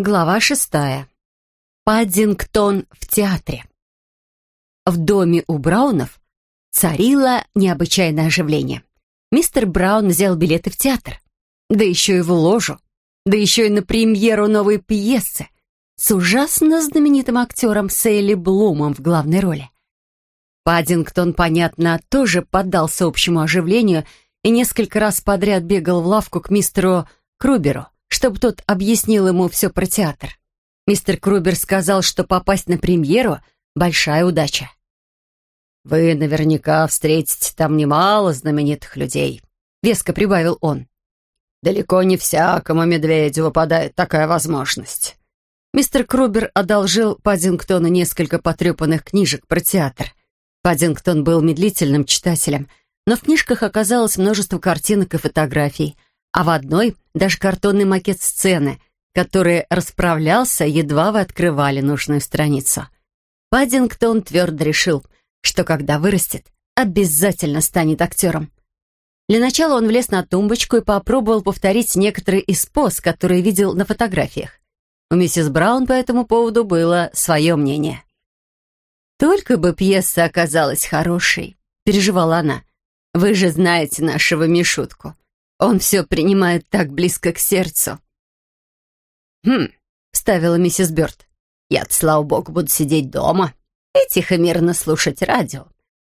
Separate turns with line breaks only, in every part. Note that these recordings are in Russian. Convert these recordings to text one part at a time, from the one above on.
Глава шестая. Паддингтон в театре. В доме у Браунов царило необычайное оживление. Мистер Браун взял билеты в театр. Да еще и в ложу. Да еще и на премьеру новой пьесы с ужасно знаменитым актером Сейли Блумом в главной роли. Паддингтон, понятно, тоже поддался общему оживлению и несколько раз подряд бегал в лавку к мистеру Круберу, чтобы тот объяснил ему все про театр. Мистер Крубер сказал, что попасть на премьеру — большая удача. «Вы наверняка встретите там немало знаменитых людей», — веско прибавил он. «Далеко не всякому медведю выпадает такая возможность». Мистер Крубер одолжил Паддингтону несколько потрепанных книжек про театр. Паддингтон был медлительным читателем, но в книжках оказалось множество картинок и фотографий — а в одной даже картонный макет сцены, который расправлялся, едва вы открывали нужную страницу. Паддингтон твердо решил, что когда вырастет, обязательно станет актером. Для начала он влез на тумбочку и попробовал повторить некоторые из поз, которые видел на фотографиях. У миссис Браун по этому поводу было свое мнение. «Только бы пьеса оказалась хорошей», — переживала она. «Вы же знаете нашего Мишутку. Он все принимает так близко к сердцу. «Хм», — ставила миссис Бёрд. «Я-то, слава богу, буду сидеть дома и тихо-мирно слушать радио.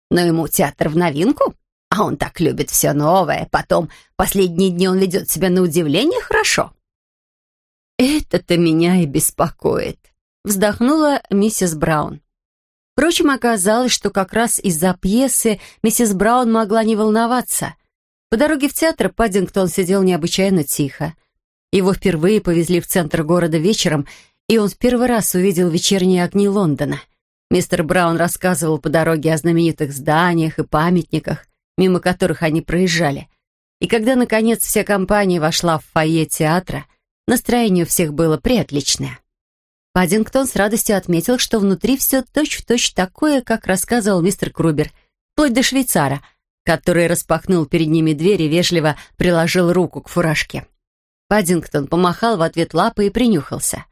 Но ему театр в новинку, а он так любит все новое. Потом, последние дни он ведет себя на удивление хорошо». «Это-то меня и беспокоит», — вздохнула миссис Браун. Впрочем, оказалось, что как раз из-за пьесы миссис Браун могла не волноваться — по дороге в театр Паддингтон сидел необычайно тихо. Его впервые повезли в центр города вечером, и он в первый раз увидел вечерние огни Лондона. Мистер Браун рассказывал по дороге о знаменитых зданиях и памятниках, мимо которых они проезжали. И когда, наконец, вся компания вошла в фойе театра, настроение у всех было приотличное. Паддингтон с радостью отметил, что внутри все точь-в-точь точь такое, как рассказывал мистер Крубер, вплоть до швейцара — который распахнул перед ними дверь и вежливо приложил руку к фуражке. Паддингтон помахал в ответ лапой и принюхался.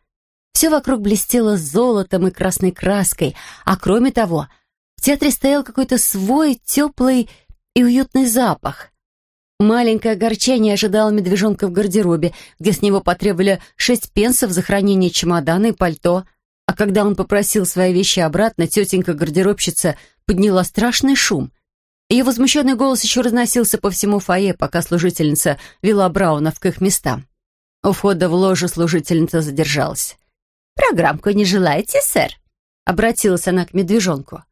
Все вокруг блестело золотом и красной краской, а кроме того, в театре стоял какой-то свой теплый и уютный запах. Маленькое огорчение ожидало медвежонка в гардеробе, где с него потребовали шесть пенсов за хранение чемодана и пальто, а когда он попросил свои вещи обратно, тетенька-гардеробщица подняла страшный шум — ее возмущенный голос еще разносился по всему фойе, пока служительница вела Брауна к их местам. У входа в ложу служительница задержалась. «Программку не желаете, сэр?» Обратилась она к медвежонку.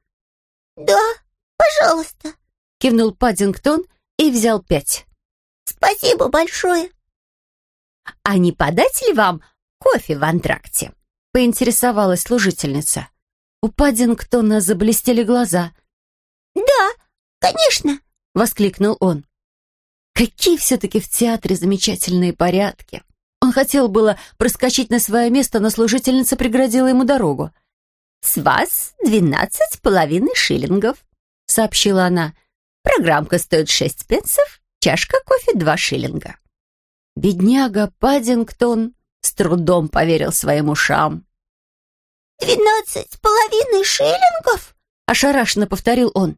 «Да, пожалуйста», —
кивнул Паддингтон и взял пять.
«Спасибо большое».
«А не подать ли вам кофе в антракте?» — поинтересовалась служительница. У Паддингтона заблестели глаза.
«Да, «Конечно!» — воскликнул он.
Какие все-таки в театре замечательные порядки! Он хотел было проскочить на свое место, но служительница преградила ему дорогу.
«С вас двенадцать с половиной шиллингов», — сообщила она. «Программка стоит шесть пенсов, чашка кофе два шиллинга».
Бедняга Паддингтон с трудом поверил своим ушам.
«Двенадцать с половиной шиллингов?»
— ошарашенно повторил он.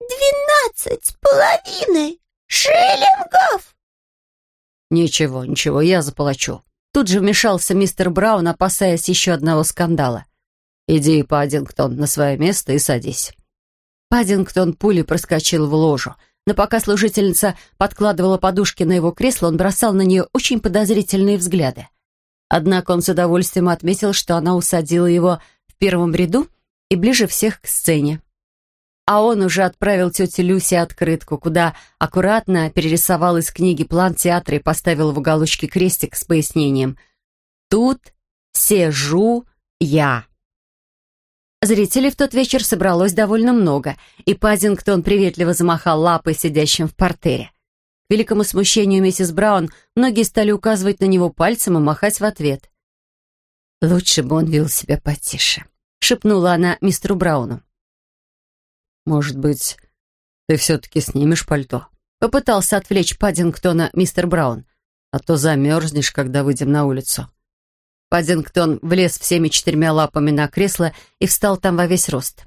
«Двенадцать с половиной шиллингов!»
«Ничего, ничего, я заплачу». Тут же вмешался мистер Браун, опасаясь еще одного скандала. «Иди, Паддингтон, на свое место и садись». Паддингтон пулей проскочил в ложу, но пока служительница подкладывала подушки на его кресло, он бросал на нее очень подозрительные взгляды. Однако он с удовольствием отметил, что она усадила его в первом ряду и ближе всех к сцене а он уже отправил тете Люсе открытку, куда аккуратно перерисовал из книги план театра и поставил в уголочке крестик с пояснением «Тут сижу я». Зрителей в тот вечер собралось довольно много, и Пазингтон приветливо замахал лапой сидящим в портере. К великому смущению миссис Браун многие стали указывать на него пальцем и махать в ответ. «Лучше бы он вел себя потише», — шепнула она мистеру Брауну. «Может быть, ты все-таки снимешь пальто?» Попытался отвлечь Паддингтона мистер Браун. «А то замерзнешь, когда выйдем на улицу». Паддингтон влез всеми четырьмя лапами на кресло и встал там во весь рост.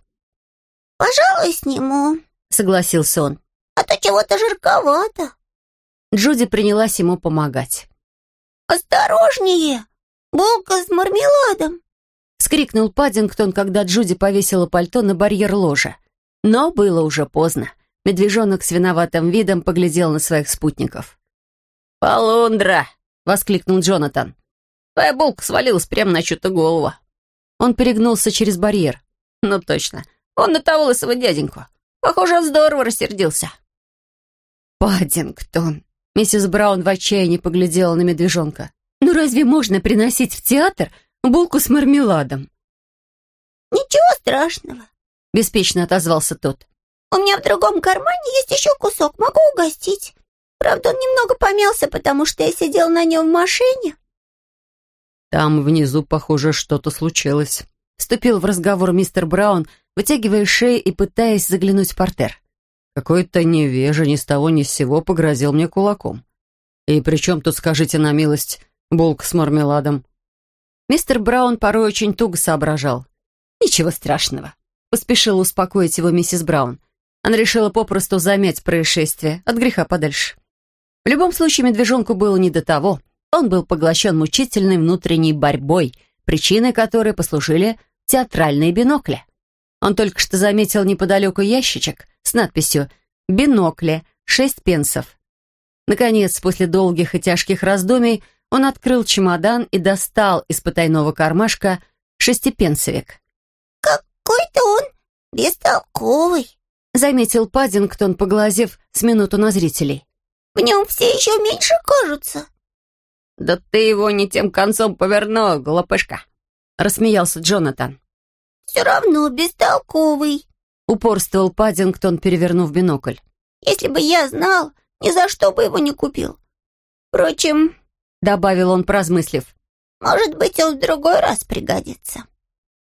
«Пожалуй, сниму», — согласился он. «А то чего-то жарковато».
Джуди принялась ему помогать.
«Осторожнее! Булка с мармеладом!»
— вскрикнул Паддингтон, когда Джуди повесила пальто на барьер ложа. Но было уже поздно. Медвежонок с виноватым видом поглядел на своих спутников. «Полундра!» — воскликнул Джонатан. «Твоя булка свалилась прямо на чью-то голову». Он перегнулся через барьер. «Ну точно, он на того дяденьку. Похоже, он здорово рассердился». «Паддингтон!» Миссис Браун в отчаянии поглядела на медвежонка. «Ну разве можно приносить в театр булку с мармеладом?»
«Ничего страшного», —
беспечно отозвался тот.
«У меня в другом кармане есть еще кусок, могу угостить. Правда, он немного помялся, потому что я сидел на нем в машине».
«Там внизу, похоже, что-то случилось», — вступил в разговор мистер Браун, вытягивая шею и пытаясь заглянуть в портер. Какой-то невежа ни с того ни с сего погрозил мне кулаком. И при чем тут, скажите на милость, булка с мармеладом? Мистер Браун порой очень туго соображал. «Ничего страшного», — поспешила успокоить его миссис Браун. Она решила попросту замять происшествие, от греха подальше. В любом случае, медвежонку было не до того. Он был поглощен мучительной внутренней борьбой, причиной которой послужили театральные бинокли. Он только что заметил неподалеку ящичек с надписью «Бинокли, шесть пенсов». Наконец, после долгих и тяжких раздумий, он открыл чемодан и достал из потайного кармашка шестипенсовик.
«Какой-то он бестолковый», — заметил
Паддингтон, поглазев с минуту на зрителей.
«В нем все еще меньше кажутся».
«Да ты его не тем концом повернул, глупышка», — рассмеялся Джонатан.
«Все равно бестолковый», —
упорствовал Паддингтон, перевернув бинокль.
«Если бы я знал, ни за что бы его не купил. Впрочем...» — добавил он, поразмыслив. «Может быть, он в другой раз пригодится».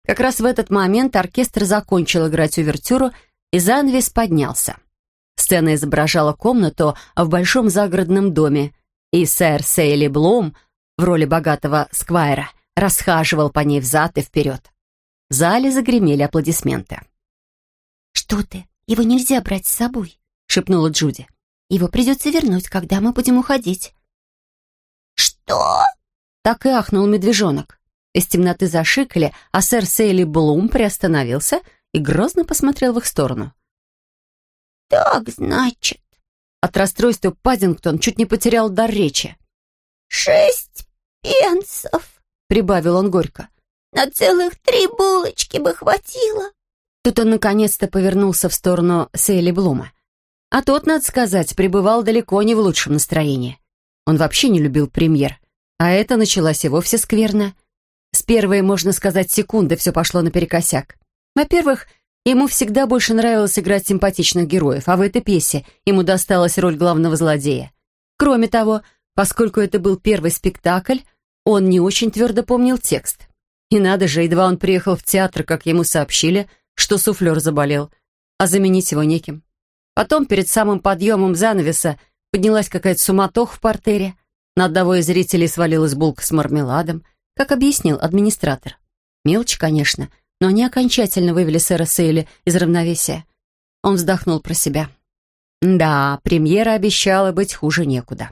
Как раз в этот момент оркестр закончил играть увертюру, и занавес поднялся. Сцена изображала комнату в большом загородном доме, и сэр Сейли Блум в роли богатого сквайра расхаживал по ней взад и вперед. В зале загремели аплодисменты.
«Что ты? Его нельзя брать с собой», — шепнула Джуди. «Его придется вернуть, когда мы будем уходить». «Что?»
Так и ахнул медвежонок. Из темноты зашикали, а сэр Сейли Блум приостановился и грозно посмотрел в их сторону.
«Так, значит...»
От расстройства Паддингтон чуть не потерял дар речи.
«Шесть пенсов», —
прибавил он горько.
На целых три булочки бы хватило.
Тут он наконец-то повернулся в сторону Сейли Блума. А тот, надо сказать, пребывал далеко не в лучшем настроении. Он вообще не любил премьер. А это началось и вовсе скверно. С первой, можно сказать, секунды все пошло наперекосяк. Во-первых, ему всегда больше нравилось играть симпатичных героев, а в этой пьесе ему досталась роль главного злодея. Кроме того, поскольку это был первый спектакль, он не очень твердо помнил текст. И надо же, едва он приехал в театр, как ему сообщили, что суфлер заболел, а заменить его неким. Потом, перед самым подъемом занавеса, поднялась какая-то суматоха в портере. На одного из зрителей свалилась булка с мармеладом, как объяснил администратор. Мелочь, конечно, но они окончательно вывели сэра Сейли из равновесия. Он вздохнул про себя. Да, премьера обещала быть хуже некуда.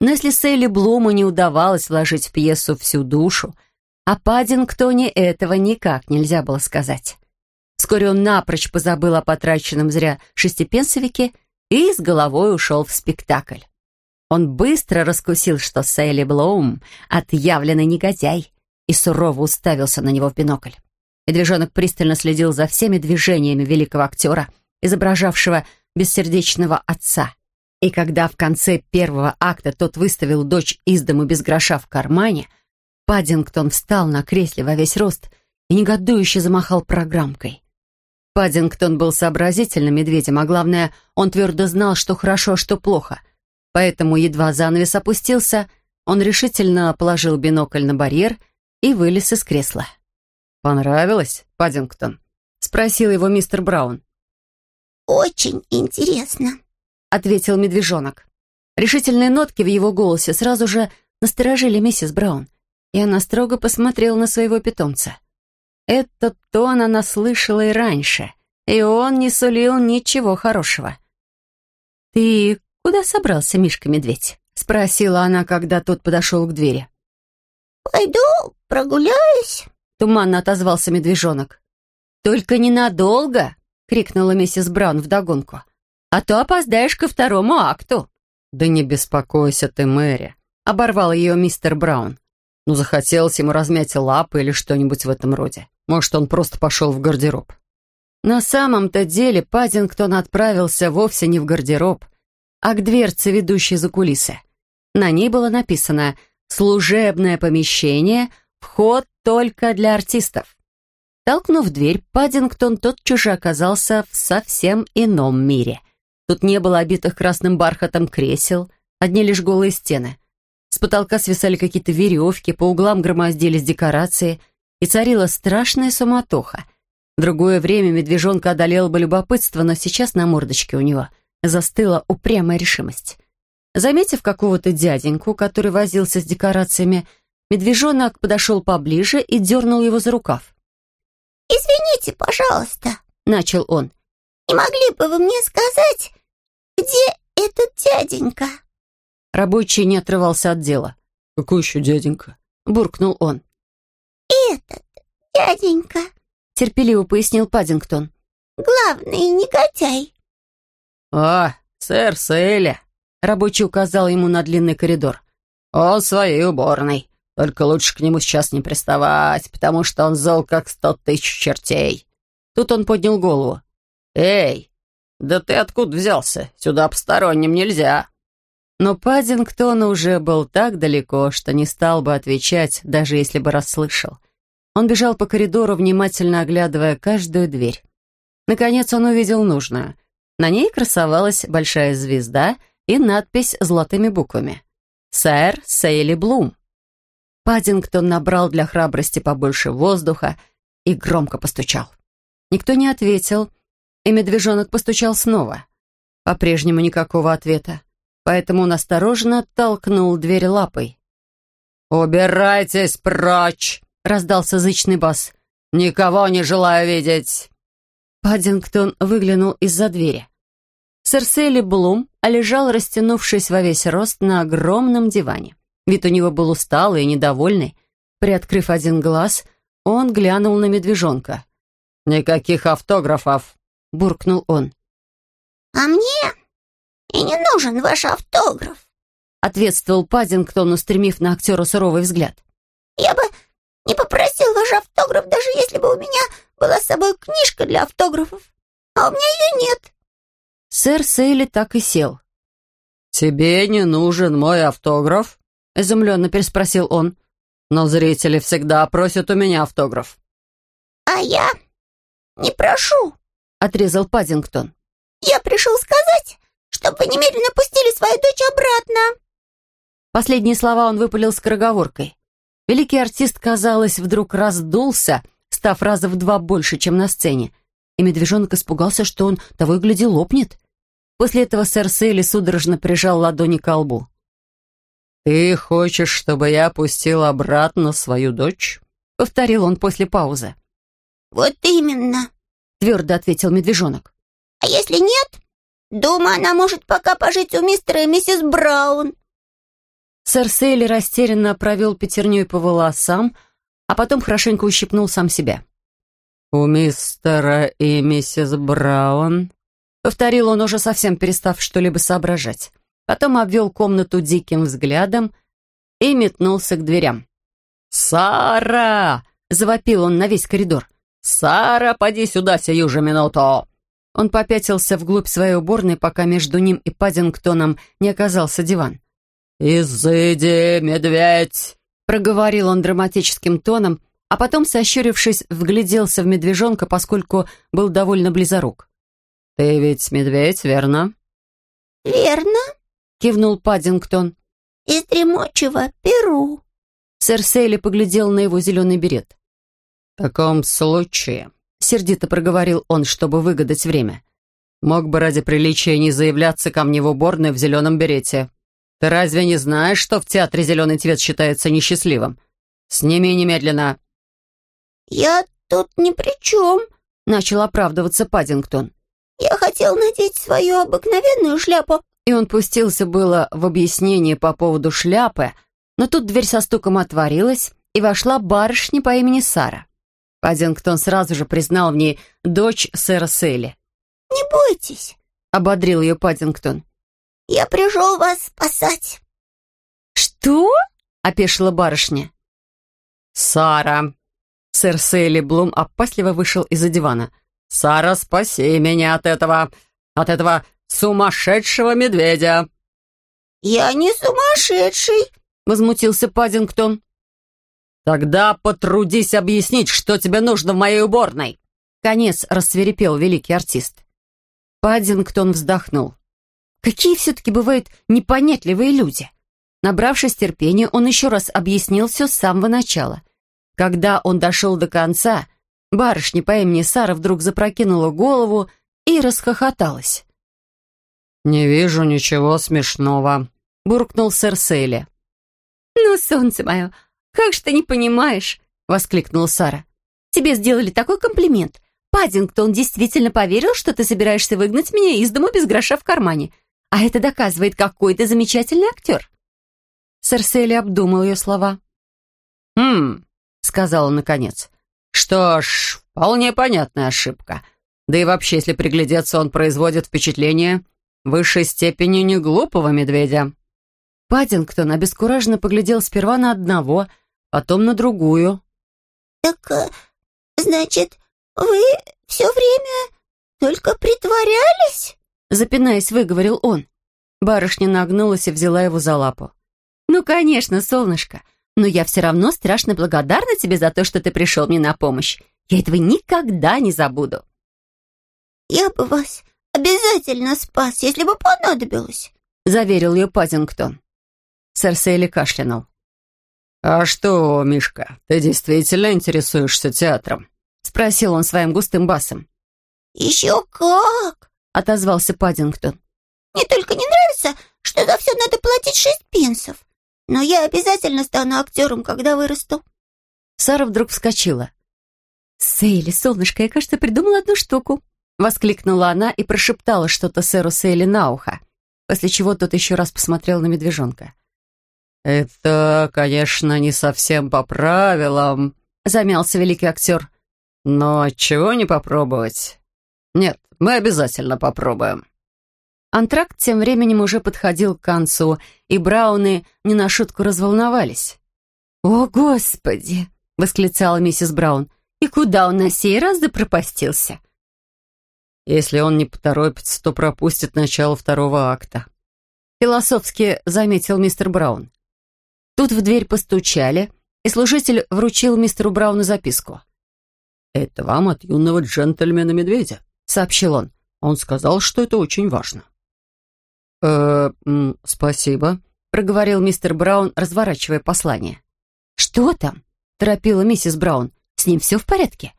Но если Сейли Блуму не удавалось вложить в пьесу всю душу, о Паддингтоне этого никак нельзя было сказать. Вскоре он напрочь позабыл о потраченном зря шестипенсовике и с головой ушел в спектакль. Он быстро раскусил, что Сейли Блоум — отъявленный негодяй, и сурово уставился на него в бинокль. Медвежонок пристально следил за всеми движениями великого актера, изображавшего бессердечного отца. И когда в конце первого акта тот выставил дочь из дому без гроша в кармане — Паддингтон встал на кресле во весь рост и негодующе замахал программкой. Паддингтон был сообразительным медведем, а главное, он твердо знал, что хорошо, а что плохо. Поэтому, едва занавес опустился, он решительно положил бинокль на барьер и вылез из кресла. «Понравилось, Паддингтон?» — спросил его мистер Браун.
«Очень интересно», —
ответил медвежонок. Решительные нотки в его голосе сразу же насторожили миссис Браун. и она строго посмотрела на своего питомца. Этот тон она слышала и раньше, и он не сулил ничего хорошего. «Ты куда собрался, Мишка-медведь?» — спросила она, когда тот подошел к двери.
«Пойду прогуляюсь», —
туманно отозвался медвежонок. «Только ненадолго!» — крикнула миссис Браун вдогонку. «А то опоздаешь ко второму акту».
«Да не беспокойся ты, Мэри», — оборвал ее мистер Браун. «Ну, захотелось ему размять лапы или что-нибудь в этом роде. Может, он просто пошел в гардероб».
На самом-то деле Паддингтон отправился вовсе не в гардероб, а к дверце, ведущей за кулисы. На ней было написано «Служебное помещение, вход только для артистов». Толкнув дверь, Паддингтон тотчас же оказался в совсем ином мире. Тут не было обитых красным бархатом кресел, одни лишь голые стены. С потолка свисали какие-то веревки, по углам громоздились декорации, и царила страшная суматоха. В другое время медвежонка одолела бы любопытство, но сейчас на мордочке у него застыла упрямая решимость. Заметив какого-то дяденьку, который возился с декорациями, медвежонок подошел поближе и дернул его за рукав.
«Извините, пожалуйста», — начал он. «Не могли бы вы мне сказать, где этот дяденька?»
Рабочий не отрывался от дела.
«Какой еще дяденька?»
— буркнул он.
«Этот дяденька», —
терпеливо пояснил Паддингтон.
«Главный негодяй».
«А, сэр Сейля», — рабочий указал ему на длинный коридор. «Он своей уборной. Только лучше к нему сейчас не приставать, потому что он зол, как сто тысяч чертей». Тут он поднял голову. «Эй, да ты откуда взялся? Сюда посторонним нельзя».
Но Паддингтон уже был так далеко, что не стал бы отвечать, даже если бы расслышал. Он бежал по коридору, внимательно оглядывая каждую дверь. Наконец он увидел нужную. На ней красовалась большая звезда и надпись золотыми буквами. «Сэр Сейли Блум». Паддингтон набрал для храбрости побольше воздуха и громко постучал. Никто не ответил, и медвежонок постучал снова. По-прежнему никакого ответа, поэтому он осторожно толкнул дверь лапой.
«Убирайтесь прочь!» — раздался зычный бас. «Никого не желаю видеть!»
Паддингтон выглянул из-за двери. Сэр Сейли Блум лежал, растянувшись во весь рост на огромном диване. Вид у него был усталый и недовольный. Приоткрыв один глаз, он глянул на медвежонка.
«Никаких автографов!» — буркнул он.
«А мне и не нужен ваш автограф!»
— ответствовал Паддингтон, устремив на актера суровый взгляд.
«Я бы не попросил ваш автограф, даже если бы у меня была с собой книжка для автографов. А у меня ее нет».
Сэр Сейли так и сел.
«Тебе не нужен мой автограф?» — изумленно переспросил он. «Но зрители всегда просят у меня автограф».
«А я не прошу», —
отрезал Паддингтон.
«Я пришел сказать, чтобы вы немедленно пустили свою дочь обратно».
Последние слова он выпалил скороговоркой. Великий артист, казалось, вдруг раздулся, став раза в два больше, чем на сцене, и медвежонок испугался, что он того и гляди лопнет. После этого сэр Сейли судорожно прижал ладони к лбу.
«Ты хочешь, чтобы я пустил обратно свою дочь?»
— повторил он после паузы.
«Вот именно», —
твердо ответил медвежонок.
«А если нет, думаю, она может пока пожить у мистера и миссис Браун».
Сэр Сейли растерянно провел пятерней по волосам, а потом хорошенько ущипнул сам себя.
«У мистера и миссис Браун», — повторил он, уже совсем перестав что-либо соображать потом обвел комнату диким взглядом и метнулся к дверям. «Сара!» — завопил он на весь коридор. «Сара, поди сюда сию же минуту!»
Он попятился вглубь своей уборной, пока между ним и Паддингтоном не оказался диван.
«Изыди, медведь!»
— проговорил он драматическим тоном, а потом, сощурившись, вгляделся в медвежонка, поскольку был довольно близорук.
«Ты ведь медведь, верно?»
«Верно»,
кивнул Паддингтон.
«Из дремучего Перу».
Сэр Сейли поглядел на его зеленый берет.
«В таком случае», — сердито проговорил он, чтобы выгадать время, «мог бы ради приличия не заявляться ко мне в уборную в зеленом берете. Ты разве не знаешь, что в театре зеленый цвет считается несчастливым? Сними немедленно!»
«Я тут ни при чем», —
начал оправдываться Паддингтон.
«Я хотел надеть свою обыкновенную шляпу».
И он пустился было в объяснение по поводу шляпы, но тут дверь со стуком отворилась, и вошла барышня по имени Сара. Паддингтон сразу же признал в ней дочь сэра Селли.
«Не бойтесь», —
ободрил ее Паддингтон.
«Я пришел вас спасать».
«Что?» — опешила барышня.
«Сара!» Сэр Сейли Блум опасливо вышел из-за дивана. «Сара, спаси меня от этого... от этого сумасшедшего медведя!»
«Я не сумасшедший!»
— возмутился Паддингтон.
«Тогда потрудись объяснить, что тебе нужно в моей уборной!»
Конец рассверепел великий артист. Паддингтон вздохнул. Какие все-таки бывают непонятливые люди. Набравшись терпения, он еще раз объяснил все с самого начала. Когда он дошел до конца, барышня по имени Сара вдруг запрокинула голову и расхохоталась.
«Не вижу ничего смешного», — буркнул сэр Сейли.
«Ну, солнце мое, как же ты не понимаешь?» — воскликнула Сара. «Тебе сделали такой комплимент. Паддингтон действительно поверил, что ты собираешься выгнать меня из дома без гроша в кармане. А это доказывает, какой ты замечательный актер». Серсели обдумал ее слова.
«Хм», — сказал он наконец. «Что ж, вполне понятная ошибка. Да и вообще, если приглядеться, он производит впечатление в высшей степени не глупого медведя».
Паддингтон обескураженно поглядел сперва на одного, потом на другую.
«Так, э, значит, вы все время только притворялись?»
Запинаясь, выговорил он. Барышня нагнулась и взяла его за лапу. «Ну, конечно, солнышко. Но я все равно страшно благодарна тебе за то, что ты пришел мне на помощь. Я этого никогда не забуду».
«Я бы вас обязательно спас, если бы понадобилось», —
заверил ее Пазингтон. Сэр Сейли кашлянул.
«А что, Мишка, ты действительно интересуешься театром?»
— спросил он своим густым басом.
«Еще как!»
— отозвался Паддингтон.
«Мне только не нравится, что за все надо платить шесть пенсов. Но я обязательно стану актером, когда вырасту».
Сара вдруг вскочила. «Сейли, солнышко, я, кажется, придумала одну штуку», — воскликнула она и прошептала что-то сэру Сейли на ухо, после чего тот еще раз посмотрел на медвежонка.
«Это, конечно, не совсем по правилам», — замялся великий актер. «Но чего не попробовать? Нет, мы обязательно попробуем».
Антракт тем временем уже подходил к концу, и Брауны не на шутку разволновались. «О, Господи!» — восклицала миссис Браун. «И куда он на сей раз запропастился?»
«Если он не поторопится, то пропустит начало второго акта», —
философски заметил мистер Браун. Тут в дверь постучали, и служитель вручил мистеру Брауну записку.
«Это вам от юного джентльмена-медведя», — сообщил он. «Он сказал, что это очень важно». «Э, спасибо», — проговорил мистер Браун, разворачивая послание.
«Что там?» — торопила миссис Браун. «С ним все в порядке?»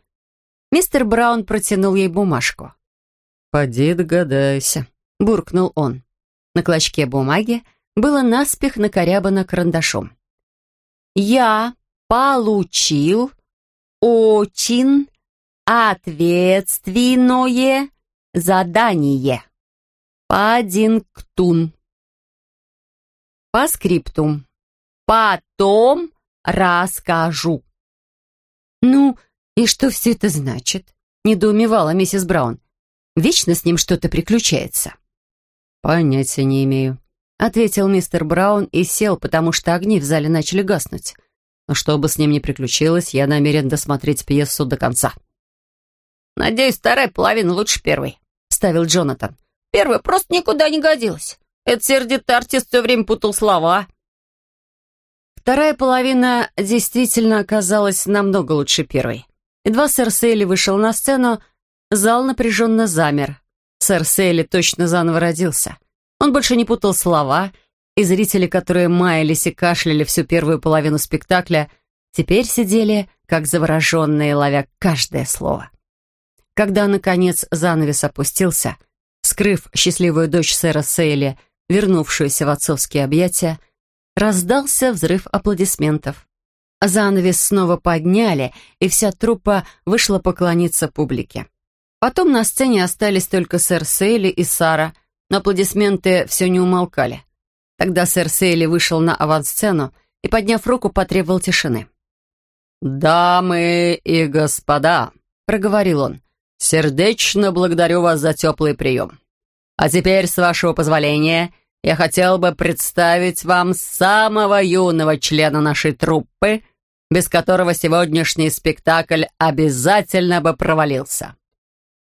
Мистер Браун протянул ей бумажку.
«Поди догадайся», — буркнул он.
На клочке бумаги было наспех накорябано карандашом. «Я получил очень ответственное задание». Паддингтон. По скрипту. Потом расскажу. Ну, и что все это значит? Недоумевала миссис Браун. Вечно с ним что-то приключается.
Понятия не имею. Ответил мистер Браун и сел, потому что огни в зале начали гаснуть. Но что бы с ним ни приключилось, я намерен досмотреть пьесу до конца.
«Надеюсь, вторая половина лучше первой», — ставил Джонатан. Первая просто никуда не годилась. Этот сердитый артист все время путал слова.
Вторая половина действительно оказалась намного лучше первой. Едва сэр Сейли вышел на сцену, зал напряженно замер. Сэр Сейли точно заново родился. Он больше не путал слова, и зрители, которые маялись и кашляли всю первую половину спектакля, теперь сидели, как завороженные, ловя каждое слово. Когда, наконец, занавес опустился, скрыв счастливую дочь сэра Сейли, вернувшуюся в отцовские объятия, раздался взрыв аплодисментов. Занавес снова подняли, и вся труппа вышла поклониться публике. Потом на сцене остались только сэр Сейли и Сара, но аплодисменты все не умолкали. Тогда сэр Сейли вышел на авансцену и, подняв руку, потребовал тишины. «Дамы и господа», — проговорил он, — «сердечно благодарю вас за теплый прием. А теперь, с вашего позволения, я хотел бы представить вам самого юного члена нашей труппы, без которого сегодняшний спектакль обязательно бы провалился.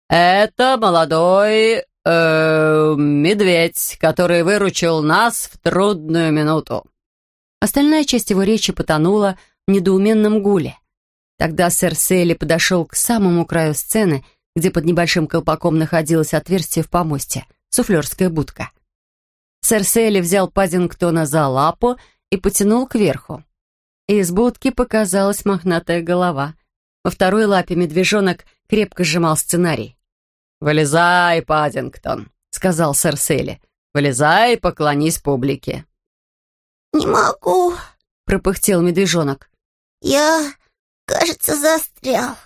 Это молодой э, медведь, который выручил нас в трудную минуту». Остальная часть его речи потонула в недоуменном гуле. Тогда сэр Сейли подошел к самому краю сцены, где под небольшим колпаком находилось отверстие в помосте, суфлерская будка. Сэр Сейли взял Паддингтона за лапу и потянул кверху. Из будки показалась мохнатая голова. Во второй лапе медвежонок крепко сжимал сценарий.
«Вылезай, Паддингтон», — сказал сэр Сейли. «Вылезай и поклонись публике».
«Не могу», —
пропыхтел медвежонок.
«Я, кажется, застрял».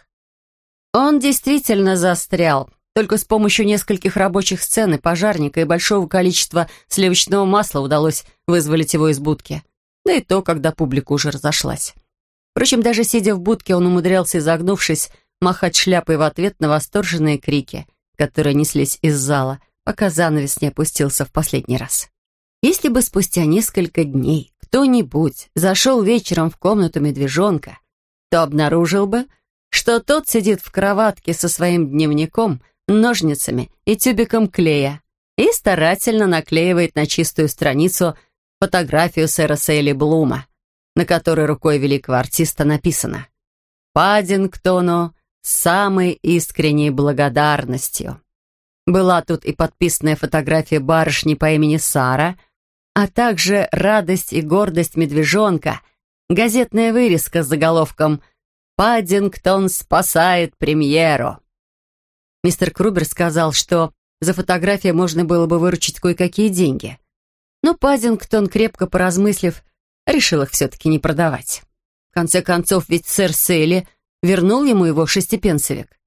Он действительно застрял. Только с помощью нескольких рабочих сцен и пожарника и большого количества сливочного масла удалось вызволить его из будки. Да и то, когда публика уже разошлась. Впрочем, даже сидя в будке, он умудрялся, изогнувшись, махать шляпой в ответ на восторженные крики, которые неслись из зала, пока занавес не опустился в последний раз. Если бы спустя несколько дней кто-нибудь зашел вечером в комнату медвежонка, то обнаружил бы, что тот сидит в кроватке со своим дневником, ножницами и тюбиком клея и старательно наклеивает на чистую страницу фотографию сэра Сейли Блума, на которой рукой великого артиста написано «Паддингтону самой искренней благодарностью». Была тут и подписанная фотография барышни по имени Сара, а также радость и гордость медвежонка, газетная вырезка с заголовком «Паддингтон спасает премьеру». Мистер Крубер сказал, что за фотографию можно было бы выручить кое-какие деньги. Но Паддингтон, крепко поразмыслив, решил их все-таки не продавать. В конце концов, ведь сэр Сейли вернул ему его шестипенсовик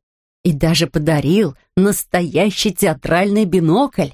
и даже подарил настоящий театральный бинокль.